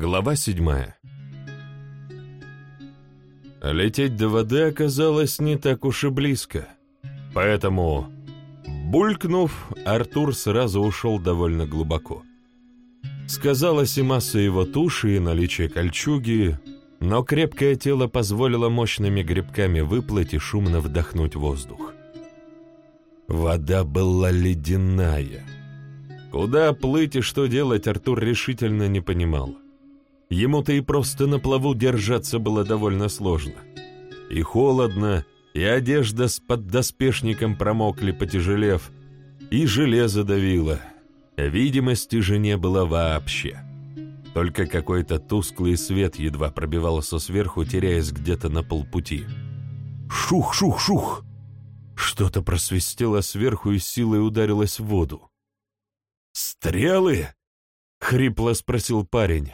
Глава седьмая. Лететь до воды оказалось не так уж и близко, поэтому, булькнув, Артур сразу ушел довольно глубоко. Сказалась и масса его туши, и наличие кольчуги, но крепкое тело позволило мощными грибками выплыть и шумно вдохнуть воздух. Вода была ледяная. Куда плыть и что делать, Артур решительно не понимал. Ему-то и просто на плаву держаться было довольно сложно. И холодно, и одежда с поддоспешником промокли, потяжелев, и железо давило. Видимости же не было вообще. Только какой-то тусклый свет едва пробивался сверху, теряясь где-то на полпути. Шух-шух-шух! Что-то просвистело сверху и силой ударилось в воду. «Стрелы?» — хрипло спросил парень.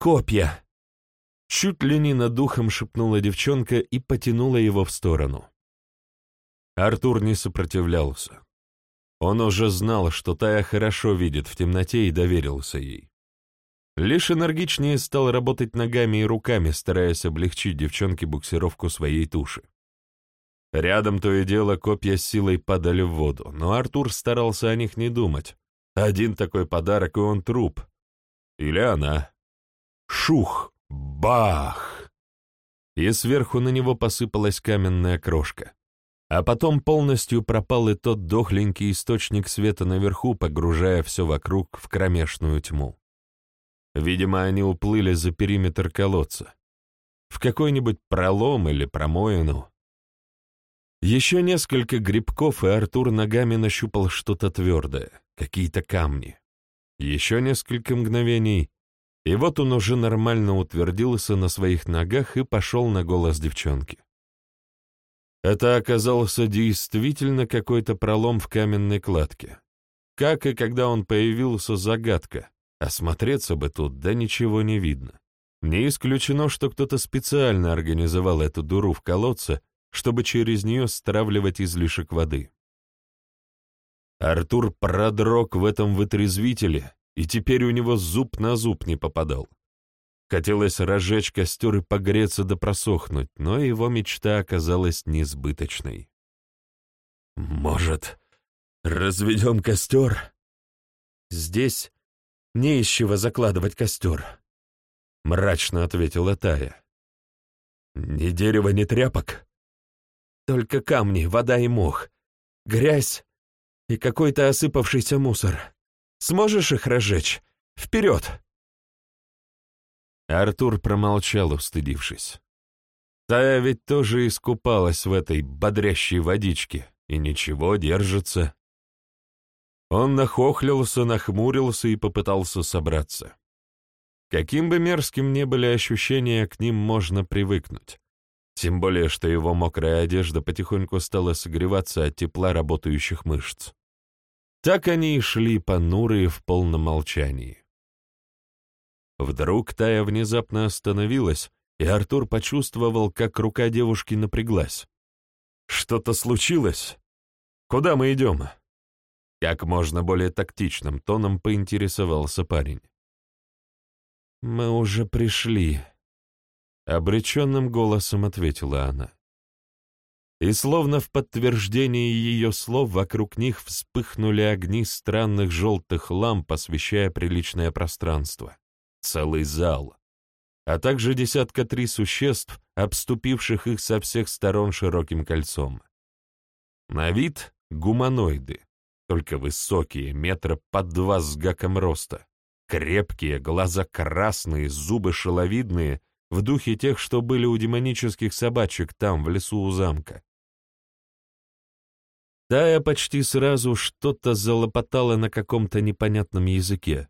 «Копья!» Чуть ли не над духом шепнула девчонка и потянула его в сторону. Артур не сопротивлялся. Он уже знал, что Тая хорошо видит в темноте и доверился ей. Лишь энергичнее стал работать ногами и руками, стараясь облегчить девчонке буксировку своей туши. Рядом то и дело копья с силой падали в воду, но Артур старался о них не думать. Один такой подарок, и он труп. Или она. Шух! Бах! И сверху на него посыпалась каменная крошка. А потом полностью пропал и тот дохленький источник света наверху, погружая все вокруг в кромешную тьму. Видимо, они уплыли за периметр колодца. В какой-нибудь пролом или промоину. Еще несколько грибков, и Артур ногами нащупал что-то твердое, какие-то камни. Еще несколько мгновений, и вот он уже нормально утвердился на своих ногах и пошел на голос девчонки. Это оказался действительно какой-то пролом в каменной кладке. Как и когда он появился, загадка. Осмотреться бы тут, да ничего не видно. Не исключено, что кто-то специально организовал эту дуру в колодце, чтобы через нее стравливать излишек воды. Артур продрог в этом вытрезвителе, и теперь у него зуб на зуб не попадал. Хотелось разжечь костер и погреться да просохнуть, но его мечта оказалась несбыточной. «Может, разведем костер?» «Здесь не из чего закладывать костер», — мрачно ответила Тая. «Ни дерева, ни тряпок?» Только камни, вода и мох, грязь и какой-то осыпавшийся мусор. Сможешь их разжечь? Вперед!» Артур промолчал, устыдившись. Тая ведь тоже искупалась в этой бодрящей водичке, и ничего, держится. Он нахохлился, нахмурился и попытался собраться. Каким бы мерзким ни были ощущения, к ним можно привыкнуть. Тем более, что его мокрая одежда потихоньку стала согреваться от тепла работающих мышц. Так они и шли понурые в полном молчании. Вдруг Тая внезапно остановилась, и Артур почувствовал, как рука девушки напряглась. «Что-то случилось? Куда мы идем?» Как можно более тактичным тоном поинтересовался парень. «Мы уже пришли», Обреченным голосом ответила она. И словно в подтверждении ее слов вокруг них вспыхнули огни странных желтых ламп, освещая приличное пространство. Целый зал. А также десятка три существ, обступивших их со всех сторон широким кольцом. На вид — гуманоиды, только высокие, метра под два с гаком роста. Крепкие, глаза красные, зубы шеловидные — в духе тех, что были у демонических собачек там, в лесу у замка. Тая почти сразу что-то залопотала на каком-то непонятном языке.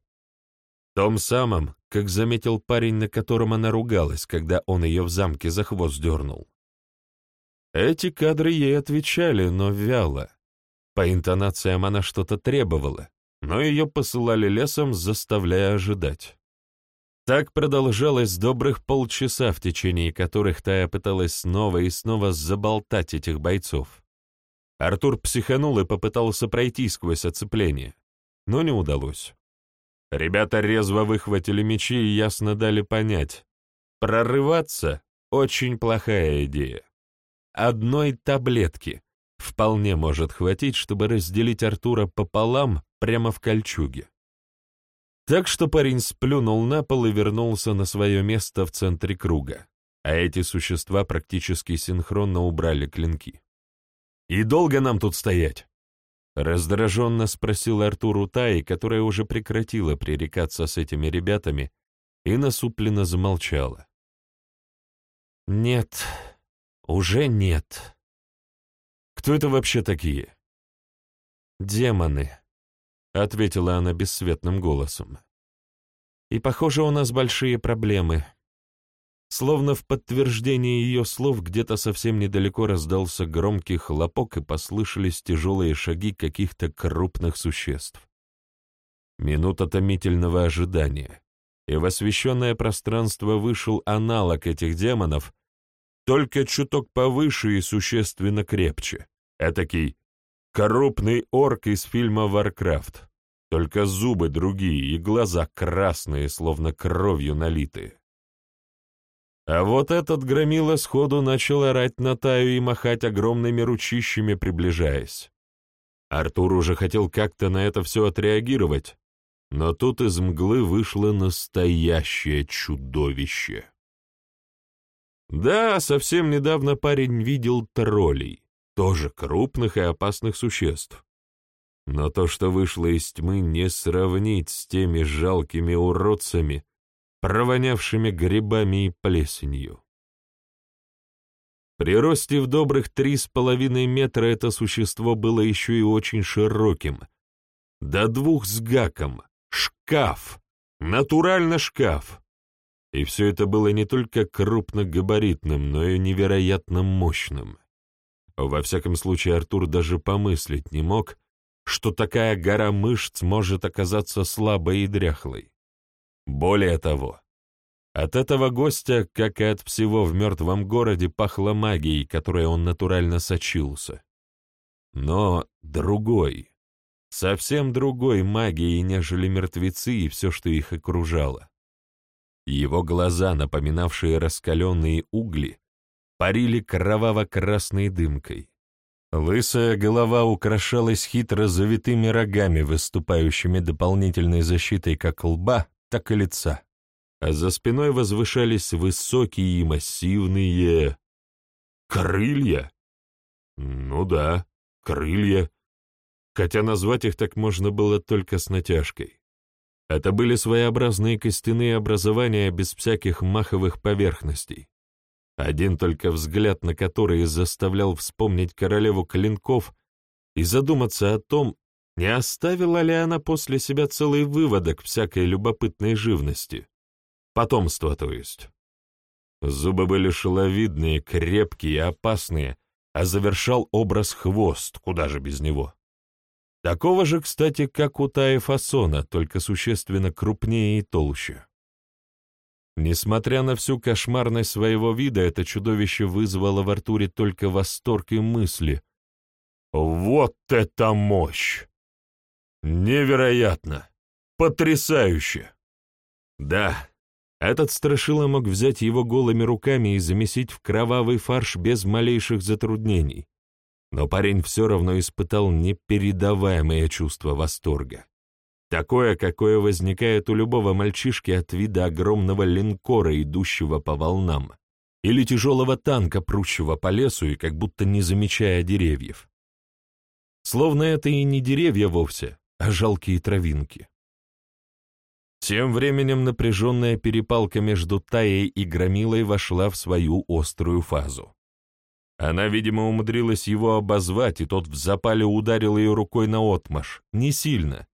Том самом, как заметил парень, на котором она ругалась, когда он ее в замке за хвост дернул. Эти кадры ей отвечали, но вяло. По интонациям она что-то требовала, но ее посылали лесом, заставляя ожидать. Так продолжалось добрых полчаса, в течение которых Тая пыталась снова и снова заболтать этих бойцов. Артур психанул и попытался пройти сквозь оцепление, но не удалось. Ребята резво выхватили мечи и ясно дали понять. Прорываться — очень плохая идея. Одной таблетки вполне может хватить, чтобы разделить Артура пополам прямо в кольчуге. Так что парень сплюнул на пол и вернулся на свое место в центре круга, а эти существа практически синхронно убрали клинки. «И долго нам тут стоять?» Раздраженно спросил Артур у Таи, которая уже прекратила пререкаться с этими ребятами и насупленно замолчала. «Нет, уже нет. Кто это вообще такие?» «Демоны», — ответила она бесцветным голосом. «И, похоже, у нас большие проблемы». Словно в подтверждение ее слов где-то совсем недалеко раздался громкий хлопок и послышались тяжелые шаги каких-то крупных существ. Минута томительного ожидания, и в освещенное пространство вышел аналог этих демонов, только чуток повыше и существенно крепче, этакий крупный орк из фильма «Варкрафт», только зубы другие и глаза красные, словно кровью налитые. А вот этот громила сходу начал орать на Таю и махать огромными ручищами, приближаясь. Артур уже хотел как-то на это все отреагировать, но тут из мглы вышло настоящее чудовище. Да, совсем недавно парень видел троллей, тоже крупных и опасных существ. Но то, что вышло из тьмы, не сравнить с теми жалкими уродцами, провонявшими грибами и плесенью. При росте в добрых три с половиной метра это существо было еще и очень широким. До двух с гаком. Шкаф. Натурально шкаф. И все это было не только крупногабаритным, но и невероятно мощным. Во всяком случае, Артур даже помыслить не мог, что такая гора мышц может оказаться слабой и дряхлой. Более того, от этого гостя, как и от всего в мертвом городе, пахло магией, которой он натурально сочился. Но другой, совсем другой магией, нежели мертвецы и все, что их окружало. Его глаза, напоминавшие раскаленные угли, парили кроваво-красной дымкой. Лысая голова украшалась хитро завитыми рогами, выступающими дополнительной защитой как лба, так и лица. А за спиной возвышались высокие и массивные... крылья? Ну да, крылья. Хотя назвать их так можно было только с натяжкой. Это были своеобразные костяные образования без всяких маховых поверхностей. Один только взгляд на который заставлял вспомнить королеву клинков и задуматься о том, не оставила ли она после себя целый выводок всякой любопытной живности? Потомство, то есть. Зубы были шеловидные, крепкие опасные, а завершал образ хвост, куда же без него. Такого же, кстати, как у Таи Фасона, только существенно крупнее и толще. Несмотря на всю кошмарность своего вида, это чудовище вызвало в Артуре только восторг и мысли. «Вот это мощь! Невероятно! Потрясающе! Да, этот страшила мог взять его голыми руками и замесить в кровавый фарш без малейших затруднений. Но парень все равно испытал непередаваемое чувство восторга. Такое, какое возникает у любого мальчишки от вида огромного линкора, идущего по волнам, или тяжелого танка, прущего по лесу и как будто не замечая деревьев. Словно это и не деревья вовсе, а жалкие травинки. Тем временем напряженная перепалка между Таей и Громилой вошла в свою острую фазу. Она, видимо, умудрилась его обозвать, и тот в запале ударил ее рукой на отмаш, не сильно.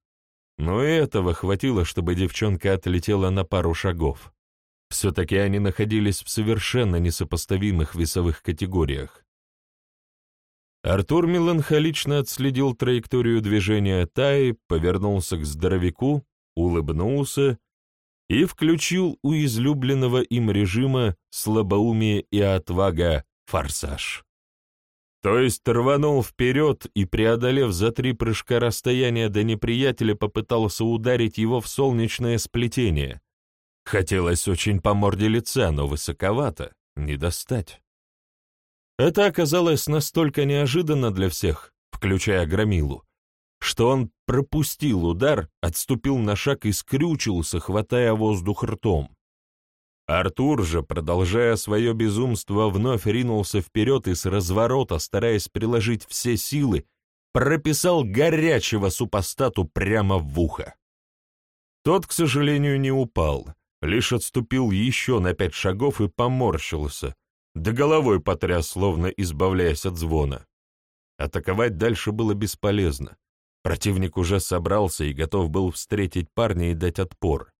Но этого хватило, чтобы девчонка отлетела на пару шагов. Все-таки они находились в совершенно несопоставимых весовых категориях. Артур меланхолично отследил траекторию движения Таи, повернулся к здоровяку, улыбнулся и включил у излюбленного им режима слабоумие и отвага «Форсаж». То есть рванул вперед и, преодолев за три прыжка расстояние до неприятеля, попытался ударить его в солнечное сплетение. Хотелось очень по морде лица, но высоковато, не достать. Это оказалось настолько неожиданно для всех, включая Громилу, что он пропустил удар, отступил на шаг и скрючился, хватая воздух ртом. Артур же, продолжая свое безумство, вновь ринулся вперед и с разворота, стараясь приложить все силы, прописал горячего супостату прямо в ухо. Тот, к сожалению, не упал, лишь отступил еще на пять шагов и поморщился, да головой потряс, словно избавляясь от звона. Атаковать дальше было бесполезно. Противник уже собрался и готов был встретить парня и дать отпор.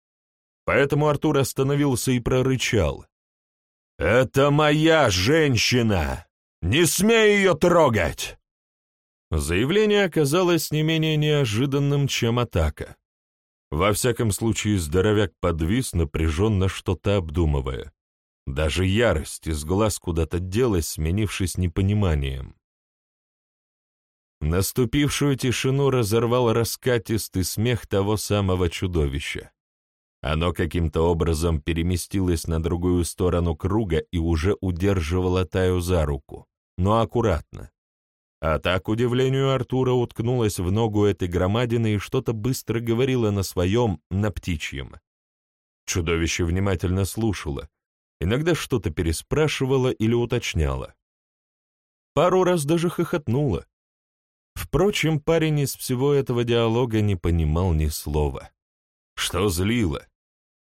Поэтому Артур остановился и прорычал. «Это моя женщина! Не смей ее трогать!» Заявление оказалось не менее неожиданным, чем атака. Во всяком случае, здоровяк подвис, напряженно что-то обдумывая. Даже ярость из глаз куда-то делась, сменившись непониманием. Наступившую тишину разорвал раскатистый смех того самого чудовища. Оно каким-то образом переместилось на другую сторону круга и уже удерживало Таю за руку, но аккуратно. А так, к удивлению Артура, уткнулась в ногу этой громадины и что-то быстро говорила на своем, на птичьем. Чудовище внимательно слушало, иногда что-то переспрашивало или уточняло. Пару раз даже хохотнуло. Впрочем, парень из всего этого диалога не понимал ни слова. Что злило?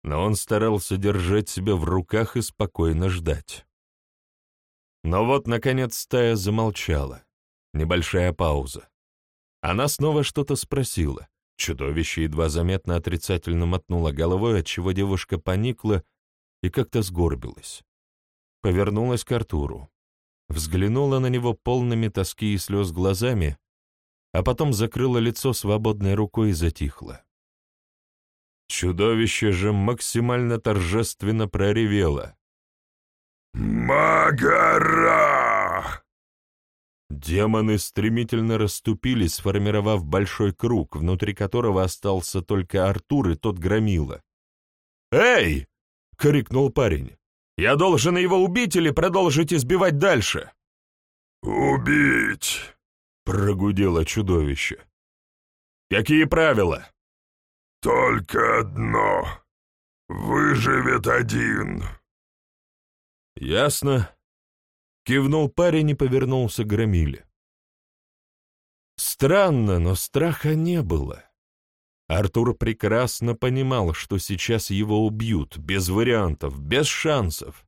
Но он старался держать себя в руках и спокойно ждать. Но вот, наконец, стая замолчала. Небольшая пауза. Она снова что-то спросила. Чудовище едва заметно отрицательно мотнуло головой, отчего девушка поникла и как-то сгорбилась. Повернулась к Артуру. Взглянула на него полными тоски и слез глазами, а потом закрыла лицо свободной рукой и затихла. Чудовище же максимально торжественно проревело. «Магара!» Демоны стремительно расступились, сформировав большой круг, внутри которого остался только Артур и тот громила. «Эй!» — крикнул парень. «Я должен его убить или продолжить избивать дальше?» «Убить!» — прогудело чудовище. «Какие правила?» «Только одно. Выживет один». «Ясно», — кивнул парень и повернулся к Громиле. Странно, но страха не было. Артур прекрасно понимал, что сейчас его убьют, без вариантов, без шансов.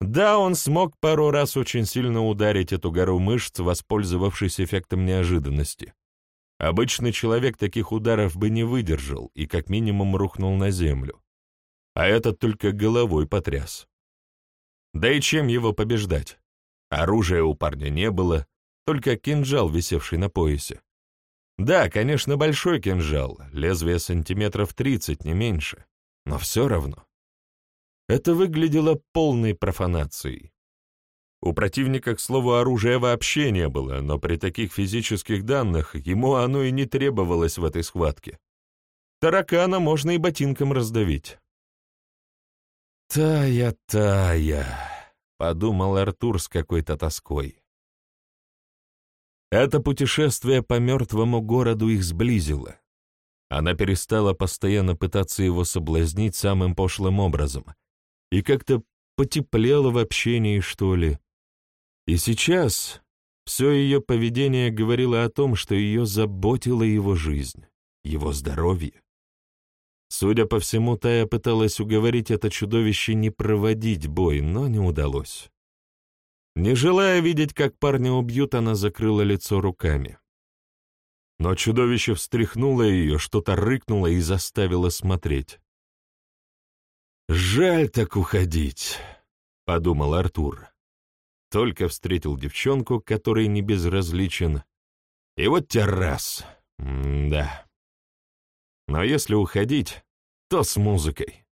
Да, он смог пару раз очень сильно ударить эту гору мышц, воспользовавшись эффектом неожиданности. Обычный человек таких ударов бы не выдержал и как минимум рухнул на землю. А этот только головой потряс. Да и чем его побеждать? Оружия у парня не было, только кинжал, висевший на поясе. Да, конечно, большой кинжал, лезвие сантиметров тридцать, не меньше, но все равно. Это выглядело полной профанацией. У противника, к слову, оружия вообще не было, но при таких физических данных ему оно и не требовалось в этой схватке. Таракана можно и ботинком раздавить. «Тая, Тая», — подумал Артур с какой-то тоской. Это путешествие по мертвому городу их сблизило. Она перестала постоянно пытаться его соблазнить самым пошлым образом и как-то потеплела в общении, что ли. И сейчас все ее поведение говорило о том, что ее заботила его жизнь, его здоровье. Судя по всему, Тая пыталась уговорить это чудовище не проводить бой, но не удалось. Не желая видеть, как парня убьют, она закрыла лицо руками. Но чудовище встряхнуло ее, что-то рыкнуло и заставило смотреть. «Жаль так уходить», — подумал Артур. Только встретил девчонку, которой не безразличен. И вот террас. да. Но если уходить, то с музыкой.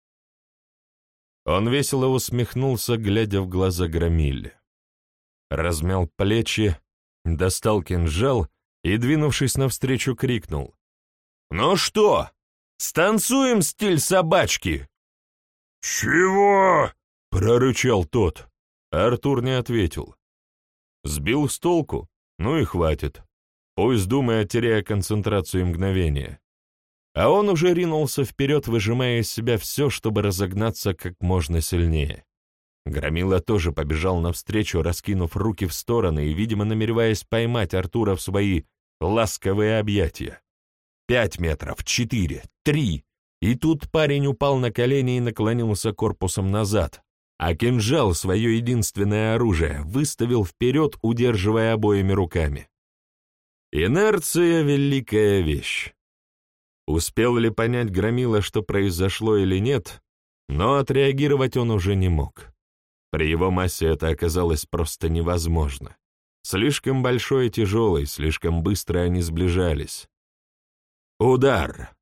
Он весело усмехнулся, глядя в глаза Громиле размял плечи достал кинжал и, двинувшись навстречу, крикнул. «Ну что, станцуем стиль собачки?» «Чего?» — прорычал тот. Артур не ответил. Сбил с толку? Ну и хватит. Пусть думает, теряя концентрацию и мгновение. А он уже ринулся вперед, выжимая из себя все, чтобы разогнаться как можно сильнее. Громила тоже побежал навстречу, раскинув руки в стороны и, видимо, намереваясь поймать Артура в свои ласковые объятия. Пять метров, четыре, три. И тут парень упал на колени и наклонился корпусом назад, а кинжал, свое единственное оружие, выставил вперед, удерживая обоими руками. Инерция — великая вещь. Успел ли понять Громила, что произошло или нет, но отреагировать он уже не мог. При его массе это оказалось просто невозможно. Слишком большой и тяжелый, слишком быстро они сближались. Удар!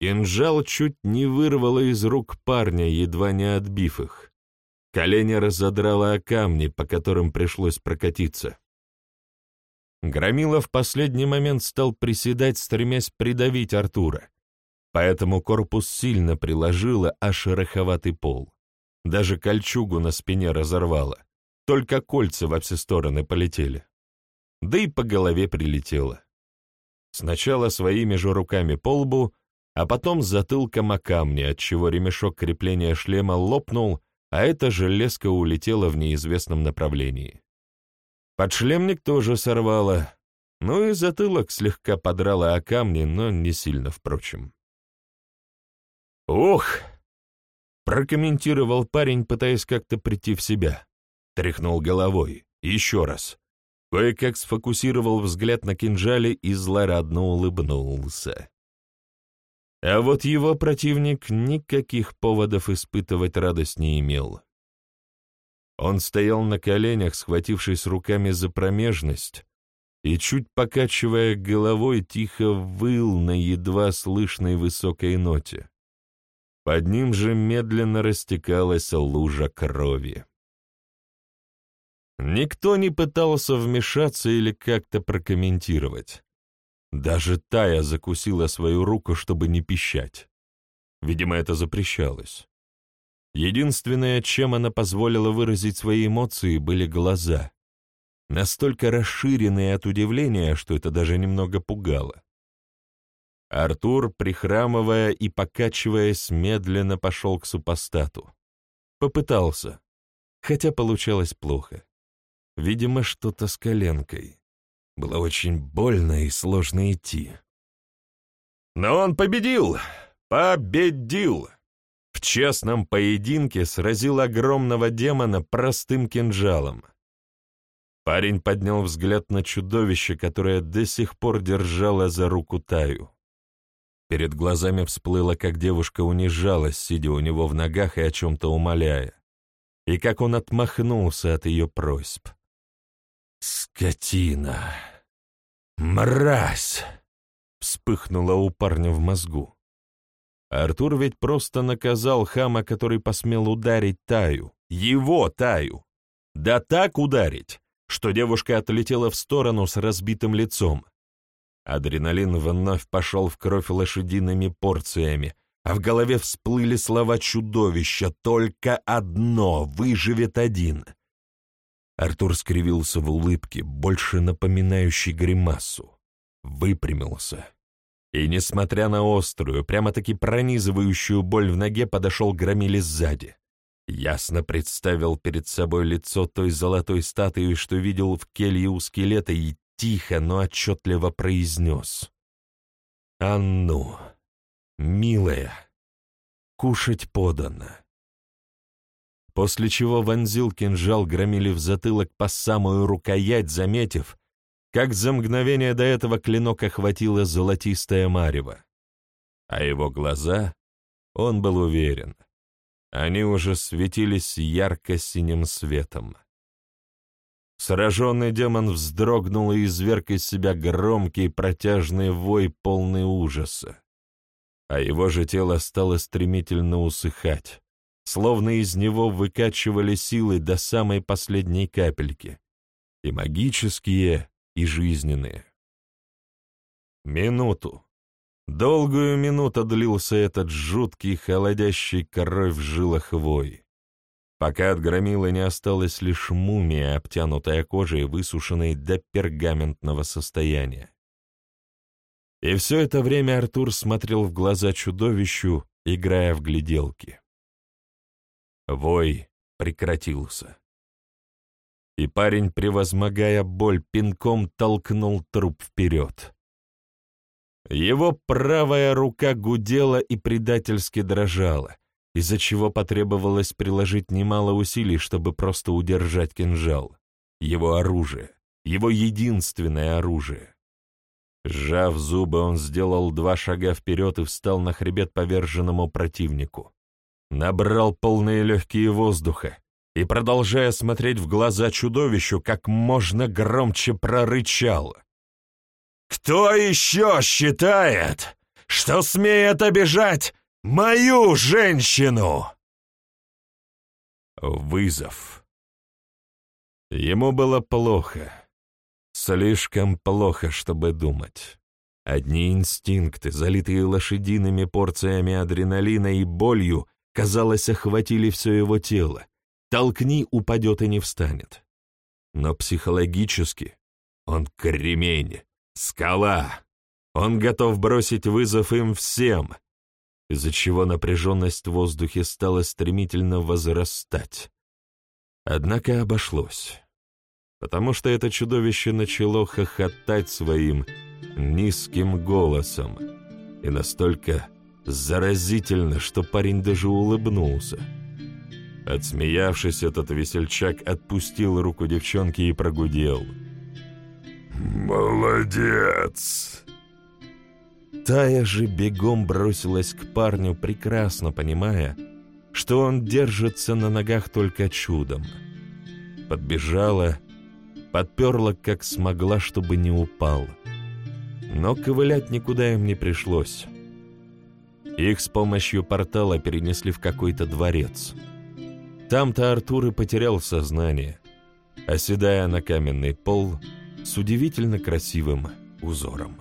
Кинжал чуть не вырвало из рук парня, едва не отбив их. Колени разодрало о камни, по которым пришлось прокатиться. Громила в последний момент стал приседать, стремясь придавить Артура. Поэтому корпус сильно приложило, аж шероховатый пол. Даже кольчугу на спине разорвало. Только кольца во все стороны полетели. Да и по голове прилетело. Сначала своими же руками по лбу, а потом затылком о камни, отчего ремешок крепления шлема лопнул, а эта железка улетела в неизвестном направлении. Подшлемник тоже сорвало, ну и затылок слегка подрало о камни, но не сильно, впрочем. «Ух!» — прокомментировал парень, пытаясь как-то прийти в себя. Тряхнул головой. Еще раз. Кое-как сфокусировал взгляд на кинжале и злорадно улыбнулся. А вот его противник никаких поводов испытывать радость не имел. Он стоял на коленях, схватившись руками за промежность, и, чуть покачивая головой, тихо выл на едва слышной высокой ноте. Под ним же медленно растекалась лужа крови. Никто не пытался вмешаться или как-то прокомментировать. Даже Тая закусила свою руку, чтобы не пищать. Видимо, это запрещалось. Единственное, чем она позволила выразить свои эмоции, были глаза. Настолько расширенные от удивления, что это даже немного пугало. Артур, прихрамывая и покачиваясь, медленно пошел к супостату. Попытался, хотя получалось плохо. Видимо, что-то с коленкой. Было очень больно и сложно идти. Но он победил! Победил! В честном поединке сразил огромного демона простым кинжалом. Парень поднял взгляд на чудовище, которое до сих пор держало за руку Таю. Перед глазами всплыло, как девушка унижалась, сидя у него в ногах и о чем-то умоляя, и как он отмахнулся от ее просьб. «Скотина! Мразь!» — вспыхнуло у парня в мозгу. Артур ведь просто наказал хама, который посмел ударить Таю. Его Таю. Да так ударить, что девушка отлетела в сторону с разбитым лицом. Адреналин вновь пошел в кровь лошадиными порциями, а в голове всплыли слова чудовища «Только одно, выживет один». Артур скривился в улыбке, больше напоминающей гримасу. Выпрямился и, несмотря на острую, прямо-таки пронизывающую боль в ноге, подошел к громиле сзади. Ясно представил перед собой лицо той золотой статуи, что видел в келье у скелета, и тихо, но отчетливо произнес. «А ну, милая, кушать подано». После чего вонзил кинжал громили в затылок по самую рукоять, заметив, как за мгновение до этого клинок охватило золотистое марево. А его глаза, он был уверен, они уже светились ярко-синим светом. Сраженный демон вздрогнул и изверг из себя громкий протяжный вой, полный ужаса. А его же тело стало стремительно усыхать, словно из него выкачивали силы до самой последней капельки, и магические, и жизненные. Минуту, долгую минуту длился этот жуткий, холодящий кровь в жилах вой, пока от громила не осталась лишь мумия, обтянутая кожей, высушенной до пергаментного состояния. И все это время Артур смотрел в глаза чудовищу, играя в гляделки. Вой прекратился. И парень, превозмогая боль, пинком толкнул труп вперед. Его правая рука гудела и предательски дрожала, из-за чего потребовалось приложить немало усилий, чтобы просто удержать кинжал, его оружие, его единственное оружие. Сжав зубы, он сделал два шага вперед и встал на хребет поверженному противнику. Набрал полные легкие воздуха и, продолжая смотреть в глаза чудовищу, как можно громче прорычал. «Кто еще считает, что смеет обижать мою женщину?» Вызов. Ему было плохо. Слишком плохо, чтобы думать. Одни инстинкты, залитые лошадиными порциями адреналина и болью, казалось, охватили все его тело. Толкни, упадет и не встанет. Но психологически он кремень, скала. Он готов бросить вызов им всем, из-за чего напряженность в воздухе стала стремительно возрастать. Однако обошлось потому что это чудовище начало хохотать своим низким голосом, и настолько заразительно, что парень даже улыбнулся. Отсмеявшись, этот весельчак отпустил руку девчонки и прогудел. «Молодец!» Тая же бегом бросилась к парню, прекрасно понимая, что он держится на ногах только чудом. Подбежала подперла как смогла, чтобы не упал. Но ковылять никуда им не пришлось. Их с помощью портала перенесли в какой-то дворец. Там-то Артур и потерял сознание, оседая на каменный пол с удивительно красивым узором.